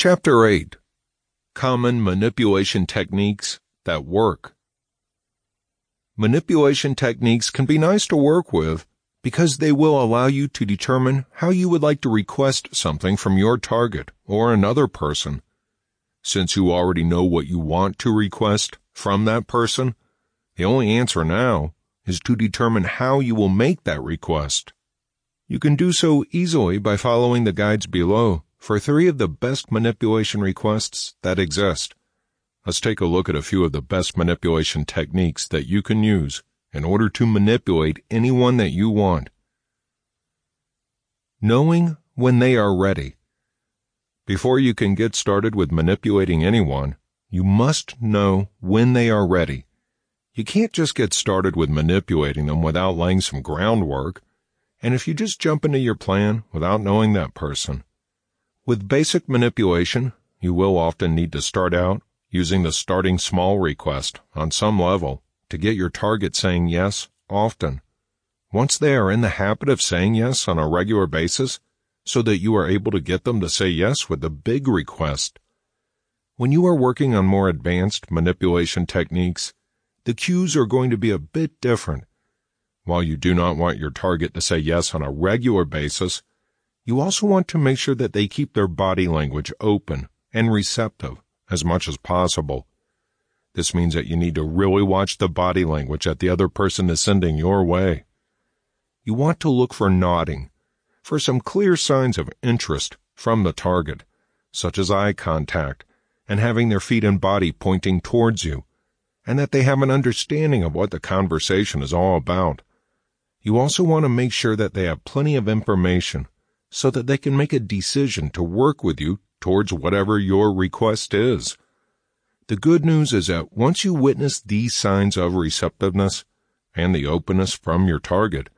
Chapter 8 Common Manipulation Techniques That Work. Manipulation techniques can be nice to work with because they will allow you to determine how you would like to request something from your target or another person. Since you already know what you want to request from that person, the only answer now is to determine how you will make that request. You can do so easily by following the guides below for three of the best manipulation requests that exist. Let's take a look at a few of the best manipulation techniques that you can use in order to manipulate anyone that you want. Knowing when they are ready. Before you can get started with manipulating anyone, you must know when they are ready. You can't just get started with manipulating them without laying some groundwork. And if you just jump into your plan without knowing that person, with basic manipulation, you will often need to start out using the starting small request on some level to get your target saying yes often. Once they are in the habit of saying yes on a regular basis, so that you are able to get them to say yes with the big request. When you are working on more advanced manipulation techniques, the cues are going to be a bit different. While you do not want your target to say yes on a regular basis, you also want to make sure that they keep their body language open and receptive as much as possible. This means that you need to really watch the body language that the other person is sending your way. You want to look for nodding, for some clear signs of interest from the target, such as eye contact and having their feet and body pointing towards you, and that they have an understanding of what the conversation is all about. You also want to make sure that they have plenty of information so that they can make a decision to work with you towards whatever your request is. The good news is that once you witness these signs of receptiveness and the openness from your target,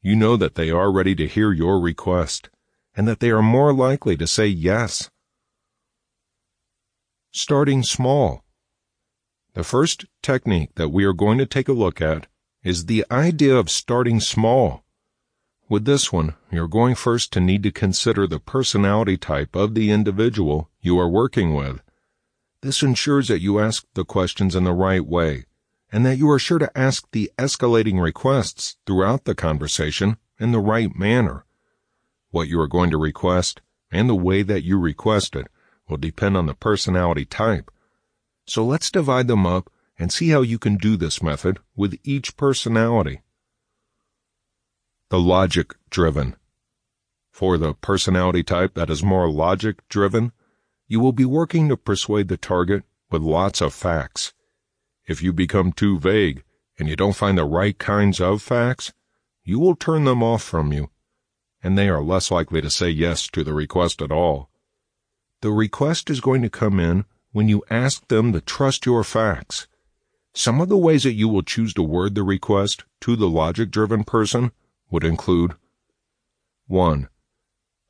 you know that they are ready to hear your request and that they are more likely to say yes. Starting small. The first technique that we are going to take a look at is the idea of starting small. With this one, you're going first to need to consider the personality type of the individual you are working with. This ensures that you ask the questions in the right way and that you are sure to ask the escalating requests throughout the conversation in the right manner. What you are going to request and the way that you request it will depend on the personality type. So let's divide them up and see how you can do this method with each personality the logic driven. For the personality type that is more logic driven, you will be working to persuade the target with lots of facts. If you become too vague and you don't find the right kinds of facts, you will turn them off from you, and they are less likely to say yes to the request at all. The request is going to come in when you ask them to trust your facts. Some of the ways that you will choose to word the request to the logic driven person would include 1.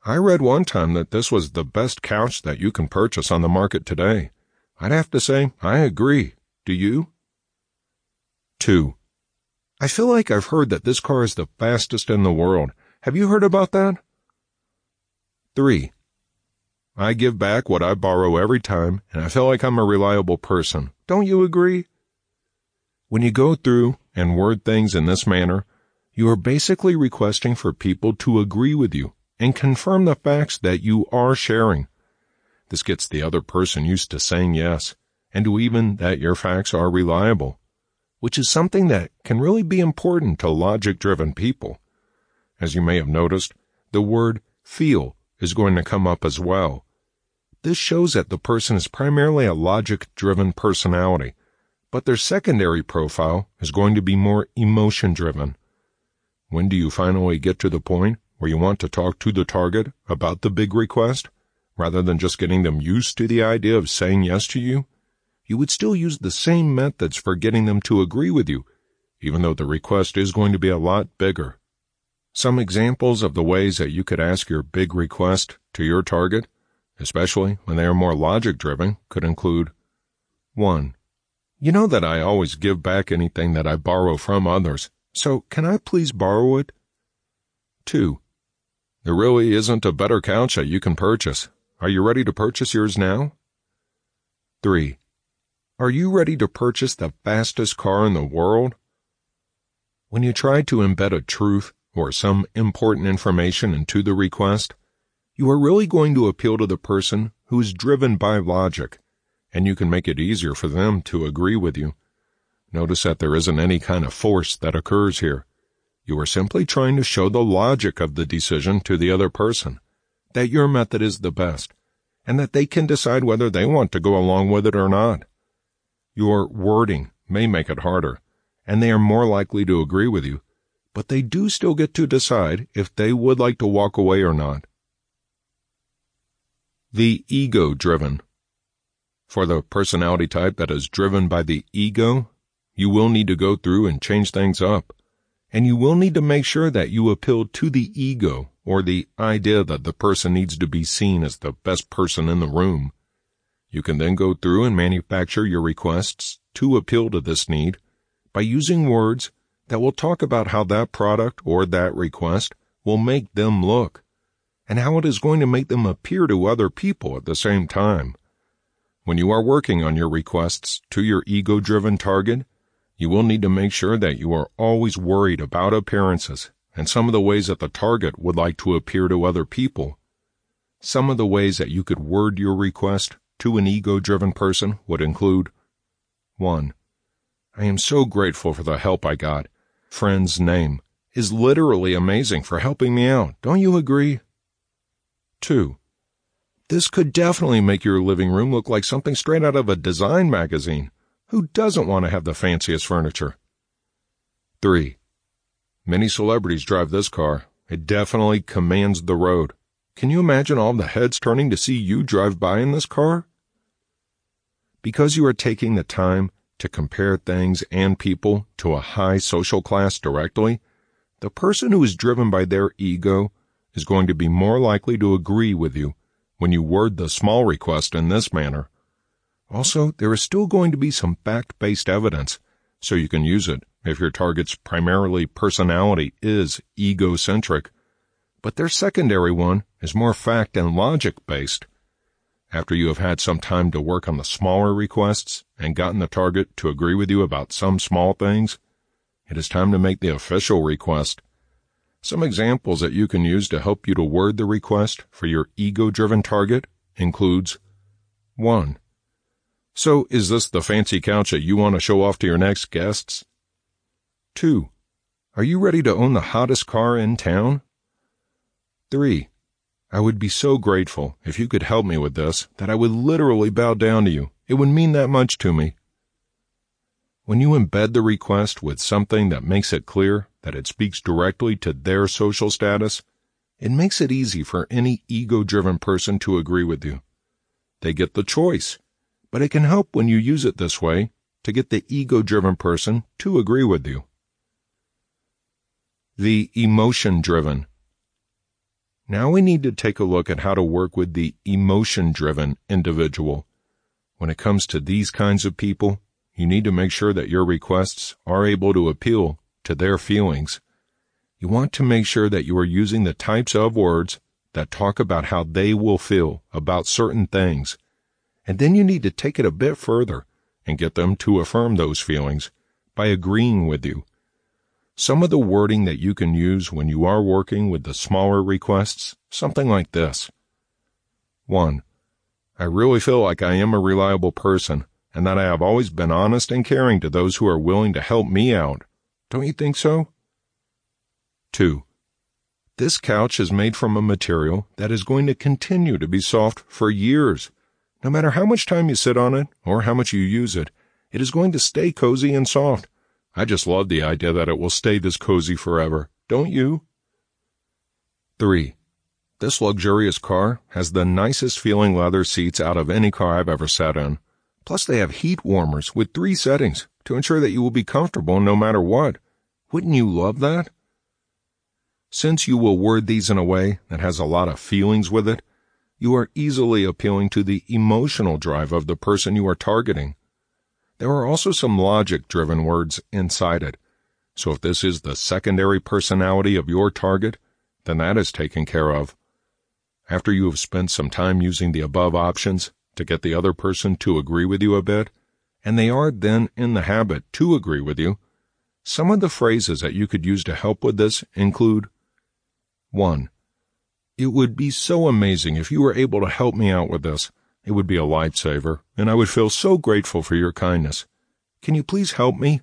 I read one time that this was the best couch that you can purchase on the market today. I'd have to say, I agree. Do you? 2. I feel like I've heard that this car is the fastest in the world. Have you heard about that? 3. I give back what I borrow every time, and I feel like I'm a reliable person. Don't you agree? When you go through and word things in this manner, you are basically requesting for people to agree with you and confirm the facts that you are sharing. This gets the other person used to saying yes and to even that your facts are reliable, which is something that can really be important to logic driven people. As you may have noticed, the word feel is going to come up as well. This shows that the person is primarily a logic driven personality, but their secondary profile is going to be more emotion driven. When do you finally get to the point where you want to talk to the target about the big request, rather than just getting them used to the idea of saying yes to you? You would still use the same methods for getting them to agree with you, even though the request is going to be a lot bigger. Some examples of the ways that you could ask your big request to your target, especially when they are more logic driven, could include 1. You know that I always give back anything that I borrow from others. So can I please borrow it? 2. There really isn't a better couch that you can purchase. Are you ready to purchase yours now? 3. Are you ready to purchase the fastest car in the world? When you try to embed a truth or some important information into the request, you are really going to appeal to the person who is driven by logic, and you can make it easier for them to agree with you. Notice that there isn't any kind of force that occurs here. You are simply trying to show the logic of the decision to the other person, that your method is the best, and that they can decide whether they want to go along with it or not. Your wording may make it harder, and they are more likely to agree with you, but they do still get to decide if they would like to walk away or not. The ego driven. For the personality type that is driven by the ego, you will need to go through and change things up. And you will need to make sure that you appeal to the ego or the idea that the person needs to be seen as the best person in the room. You can then go through and manufacture your requests to appeal to this need by using words that will talk about how that product or that request will make them look and how it is going to make them appear to other people at the same time. When you are working on your requests to your ego driven target, you will need to make sure that you are always worried about appearances and some of the ways that the target would like to appear to other people. Some of the ways that you could word your request to an ego driven person would include 1. I am so grateful for the help I got. Friend's name is literally amazing for helping me out. Don't you agree? 2. This could definitely make your living room look like something straight out of a design magazine. Who doesn't want to have the fanciest furniture? 3. Many celebrities drive this car. It definitely commands the road. Can you imagine all the heads turning to see you drive by in this car? Because you are taking the time to compare things and people to a high social class directly, the person who is driven by their ego is going to be more likely to agree with you when you word the small request in this manner. Also, there is still going to be some fact-based evidence, so you can use it if your target's primarily personality is egocentric but their secondary one is more fact and logic based. After you have had some time to work on the smaller requests and gotten the target to agree with you about some small things, it is time to make the official request. Some examples that you can use to help you to word the request for your ego-driven target includes 1. So is this the fancy couch that you want to show off to your next guests? 2. Are you ready to own the hottest car in town? 3. I would be so grateful if you could help me with this that I would literally bow down to you. It would mean that much to me. When you embed the request with something that makes it clear that it speaks directly to their social status, it makes it easy for any ego-driven person to agree with you. They get the choice, but it can help when you use it this way to get the ego-driven person to agree with you. The emotion-driven now we need to take a look at how to work with the emotion-driven individual. When it comes to these kinds of people, you need to make sure that your requests are able to appeal to their feelings. You want to make sure that you are using the types of words that talk about how they will feel about certain things. And then you need to take it a bit further and get them to affirm those feelings by agreeing with you some of the wording that you can use when you are working with the smaller requests, something like this. 1. I really feel like I am a reliable person and that I have always been honest and caring to those who are willing to help me out. Don't you think so? 2. This couch is made from a material that is going to continue to be soft for years. No matter how much time you sit on it or how much you use it, it is going to stay cozy and soft I just love the idea that it will stay this cozy forever, don't you? 3. This luxurious car has the nicest feeling leather seats out of any car I've ever sat in. Plus they have heat warmers with three settings to ensure that you will be comfortable no matter what. Wouldn't you love that? Since you will word these in a way that has a lot of feelings with it, you are easily appealing to the emotional drive of the person you are targeting. There are also some logic-driven words inside it. So if this is the secondary personality of your target, then that is taken care of. after you have spent some time using the above options to get the other person to agree with you a bit, and they are then in the habit to agree with you, some of the phrases that you could use to help with this include 1. It would be so amazing if you were able to help me out with this. It would be a lifesaver, and I would feel so grateful for your kindness. Can you please help me?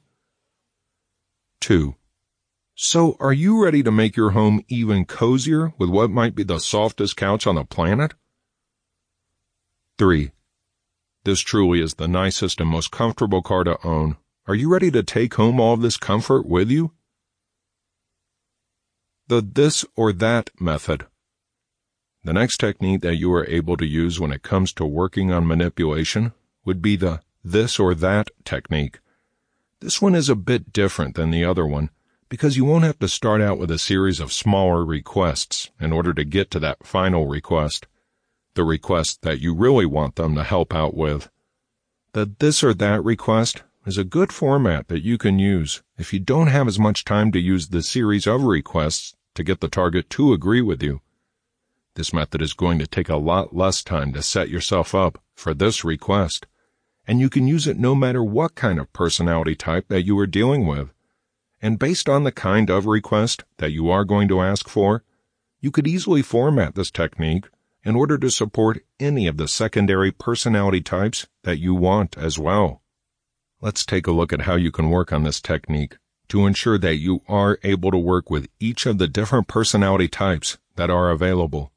2. So, are you ready to make your home even cozier with what might be the softest couch on the planet? 3. This truly is the nicest and most comfortable car to own. Are you ready to take home all of this comfort with you? The this or that method. The next technique that you are able to use when it comes to working on manipulation would be the this or that technique. This one is a bit different than the other one because you won't have to start out with a series of smaller requests in order to get to that final request the request that you really want them to help out with. The this or that request is a good format that you can use if you don't have as much time to use the series of requests to get the target to agree with you. This method is going to take a lot less time to set yourself up for this request, and you can use it no matter what kind of personality type that you are dealing with. And based on the kind of request that you are going to ask for, you could easily format this technique in order to support any of the secondary personality types that you want as well. Let's take a look at how you can work on this technique to ensure that you are able to work with each of the different personality types that are available.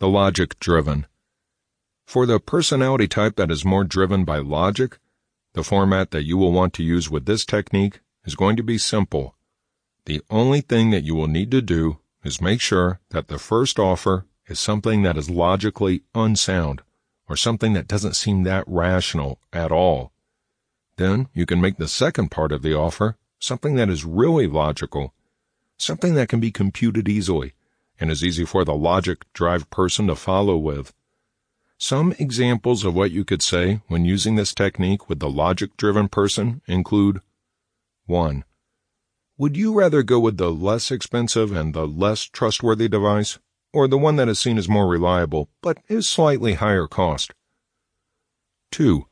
The logic driven. For the personality type that is more driven by logic, the format that you will want to use with this technique is going to be simple. The only thing that you will need to do is make sure that the first offer is something that is logically unsound or something that doesn't seem that rational at all. Then you can make the second part of the offer something that is really logical, something that can be computed easily and is easy for the logic drive person to follow with. Some examples of what you could say when using this technique with the logic driven person include 1. Would you rather go with the less expensive and the less trustworthy device? or the one that is seen as more reliable but is slightly higher cost. 2.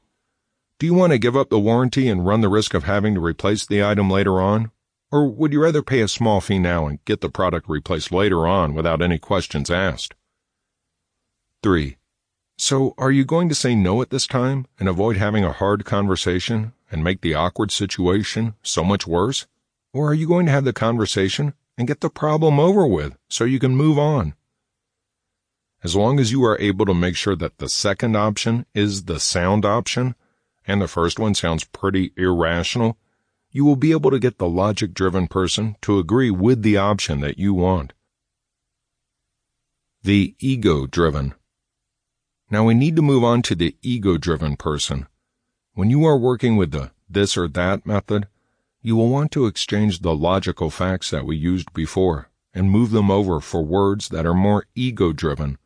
Do you want to give up the warranty and run the risk of having to replace the item later on? Or would you rather pay a small fee now and get the product replaced later on without any questions asked? 3. So, are you going to say no at this time and avoid having a hard conversation and make the awkward situation so much worse? Or are you going to have the conversation and get the problem over with so you can move on? As long as you are able to make sure that the second option is the sound option, and the first one sounds pretty irrational, you will be able to get the logic driven person to agree with the option that you want. The ego driven. Now we need to move on to the ego driven person. When you are working with the this or that method, you will want to exchange the logical facts that we used before and move them over for words that are more ego driven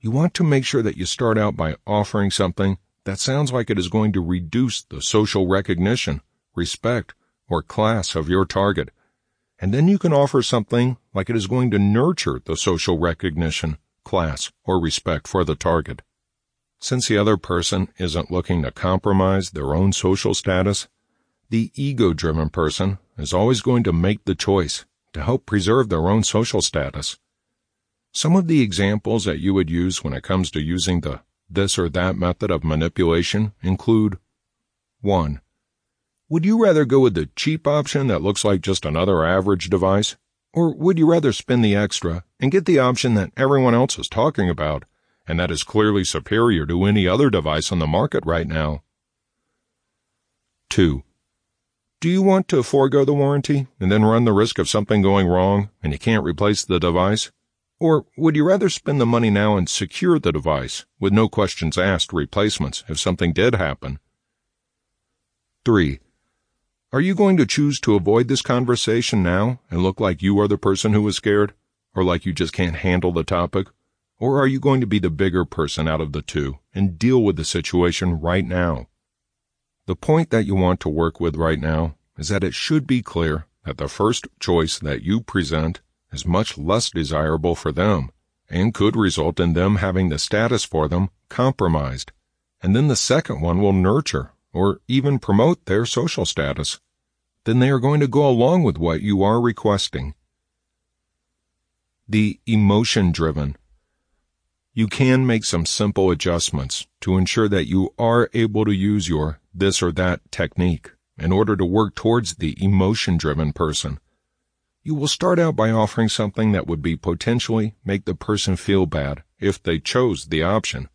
you want to make sure that you start out by offering something that sounds like it is going to reduce the social recognition, respect, or class of your target. And then you can offer something like it is going to nurture the social recognition, class, or respect for the target. Since the other person isn't looking to compromise their own social status, the ego driven person is always going to make the choice to help preserve their own social status some of the examples that you would use when it comes to using the this or that method of manipulation include 1. Would you rather go with the cheap option that looks like just another average device? Or would you rather spend the extra and get the option that everyone else is talking about and that is clearly superior to any other device on the market right now? 2. Do you want to forego the warranty and then run the risk of something going wrong and you can't replace the device? Or would you rather spend the money now and secure the device with no questions asked replacements if something did happen? 3. Are you going to choose to avoid this conversation now and look like you are the person who is scared, or like you just can't handle the topic? Or are you going to be the bigger person out of the two and deal with the situation right now? The point that you want to work with right now is that it should be clear that the first choice that you present is much less desirable for them and could result in them having the status for them compromised. And then the second one will nurture or even promote their social status. Then they are going to go along with what you are requesting. The emotion driven. You can make some simple adjustments to ensure that you are able to use your this or that technique in order to work towards the emotion driven person. You will start out by offering something that would be potentially make the person feel bad if they chose the option.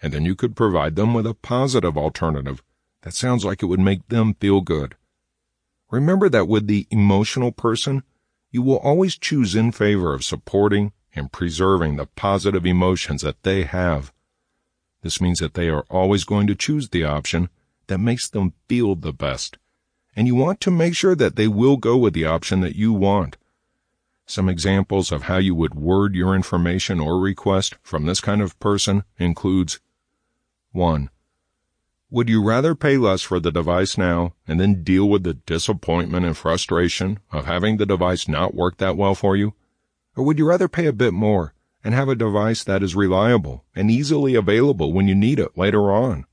And then you could provide them with a positive alternative that sounds like it would make them feel good. Remember that with the emotional person, you will always choose in favor of supporting and preserving the positive emotions that they have. This means that they are always going to choose the option that makes them feel the best and you want to make sure that they will go with the option that you want. Some examples of how you would word your information or request from this kind of person includes 1. Would you rather pay less for the device now and then deal with the disappointment and frustration of having the device not work that well for you? Or would you rather pay a bit more and have a device that is reliable and easily available when you need it later on?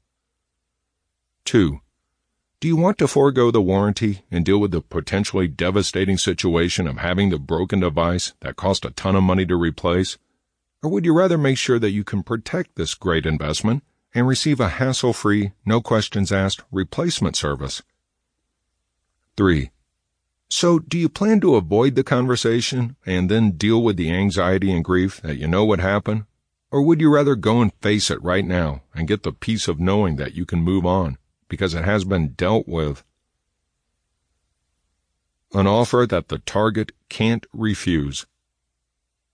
2. Do you want to forego the warranty and deal with the potentially devastating situation of having the broken device that cost a ton of money to replace? Or would you rather make sure that you can protect this great investment and receive a hassle-free, no questions asked replacement service? 3. So, do you plan to avoid the conversation and then deal with the anxiety and grief that you know would happen? Or would you rather go and face it right now and get the peace of knowing that you can move on? because it has been dealt with. An offer that the target can't refuse.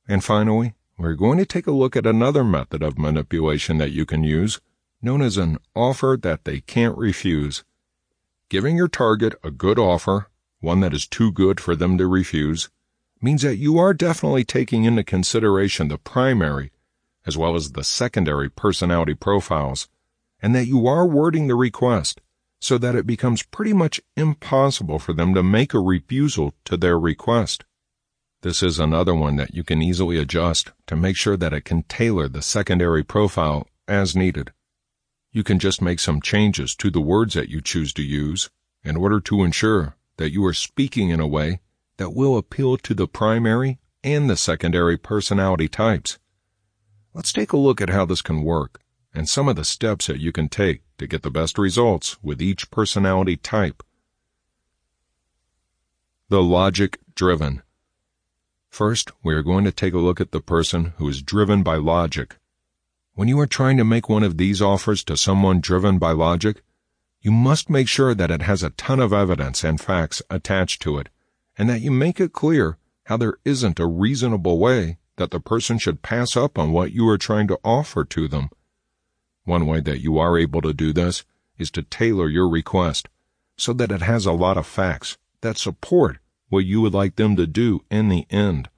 And finally, we're going to take a look at another method of manipulation that you can use, known as an offer that they can't refuse. Giving your target a good offer, one that is too good for them to refuse, means that you are definitely taking into consideration the primary as well as the secondary personality profiles and that you are wording the request so that it becomes pretty much impossible for them to make a refusal to their request. This is another one that you can easily adjust to make sure that it can tailor the secondary profile as needed. You can just make some changes to the words that you choose to use in order to ensure that you are speaking in a way that will appeal to the primary and the secondary personality types. Let's take a look at how this can work and some of the steps that you can take to get the best results with each personality type. The logic driven. First, we are going to take a look at the person who is driven by logic. When you are trying to make one of these offers to someone driven by logic, you must make sure that it has a ton of evidence and facts attached to it, and that you make it clear how there isn't a reasonable way that the person should pass up on what you are trying to offer to them. One way that you are able to do this is to tailor your request so that it has a lot of facts that support what you would like them to do in the end.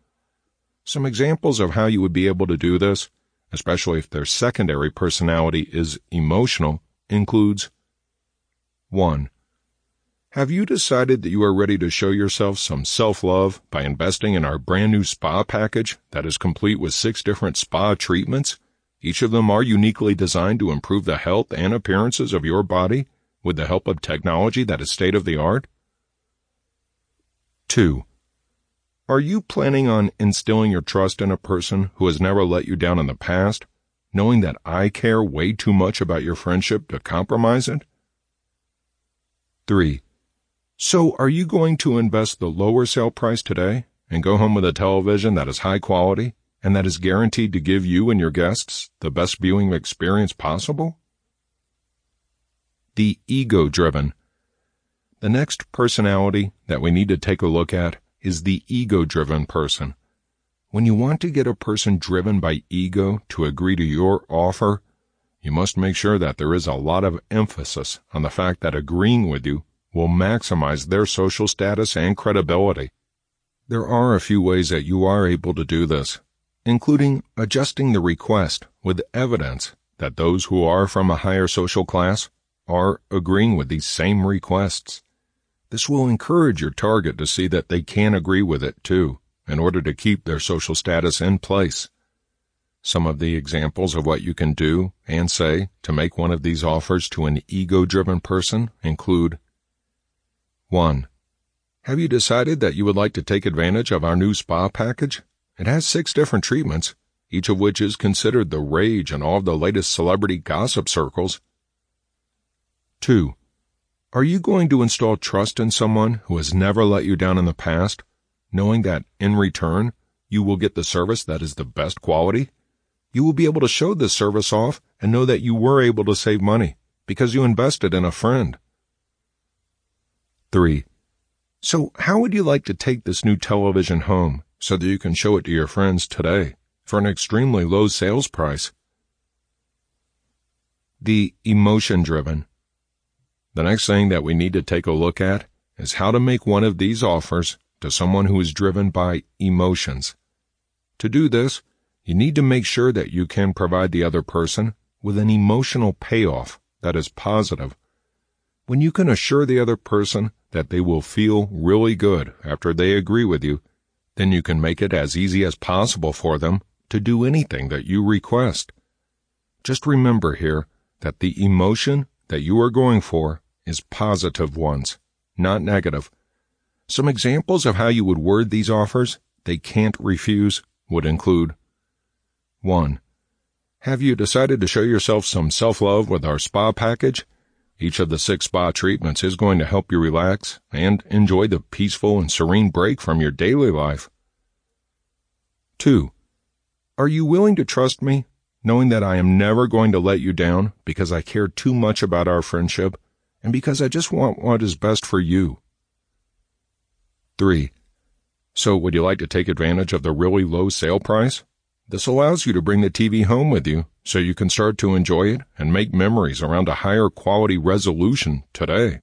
Some examples of how you would be able to do this, especially if their secondary personality is emotional, includes 1. Have you decided that you are ready to show yourself some self-love by investing in our brand new spa package that is complete with six different spa treatments each of them are uniquely designed to improve the health and appearances of your body with the help of technology that is state of the art. 2. Are you planning on instilling your trust in a person who has never let you down in the past, knowing that I care way too much about your friendship to compromise it? 3. So are you going to invest the lower sale price today and go home with a television that is high quality and that is guaranteed to give you and your guests the best viewing experience possible? The ego driven. The next personality that we need to take a look at is the ego driven person. When you want to get a person driven by ego to agree to your offer, you must make sure that there is a lot of emphasis on the fact that agreeing with you will maximize their social status and credibility. There are a few ways that you are able to do this, including adjusting the request with evidence that those who are from a higher social class are agreeing with these same requests. This will encourage your target to see that they can agree with it too, in order to keep their social status in place. Some of the examples of what you can do and say to make one of these offers to an ego-driven person include 1. Have you decided that you would like to take advantage of our new spa package? It has six different treatments, each of which is considered the rage in all of the latest celebrity gossip circles. 2. Are you going to install trust in someone who has never let you down in the past, knowing that, in return, you will get the service that is the best quality? You will be able to show this service off and know that you were able to save money because you invested in a friend. 3. So, how would you like to take this new television home so that you can show it to your friends today for an extremely low sales price? The emotion driven. The next thing that we need to take a look at is how to make one of these offers to someone who is driven by emotions. To do this, you need to make sure that you can provide the other person with an emotional payoff that is positive. When you can assure the other person that they will feel really good after they agree with you, then you can make it as easy as possible for them to do anything that you request. Just remember here that the emotion that you are going for is positive ones, not negative. Some examples of how you would word these offers they can't refuse would include 1. Have you decided to show yourself some self-love with our spa package? Each of the six spa treatments is going to help you relax and enjoy the peaceful and serene break from your daily life. 2. Are you willing to trust me, knowing that I am never going to let you down because I care too much about our friendship and because I just want what is best for you? 3. So would you like to take advantage of the really low sale price? This allows you to bring the TV home with you so you can start to enjoy it and make memories around a higher quality resolution today.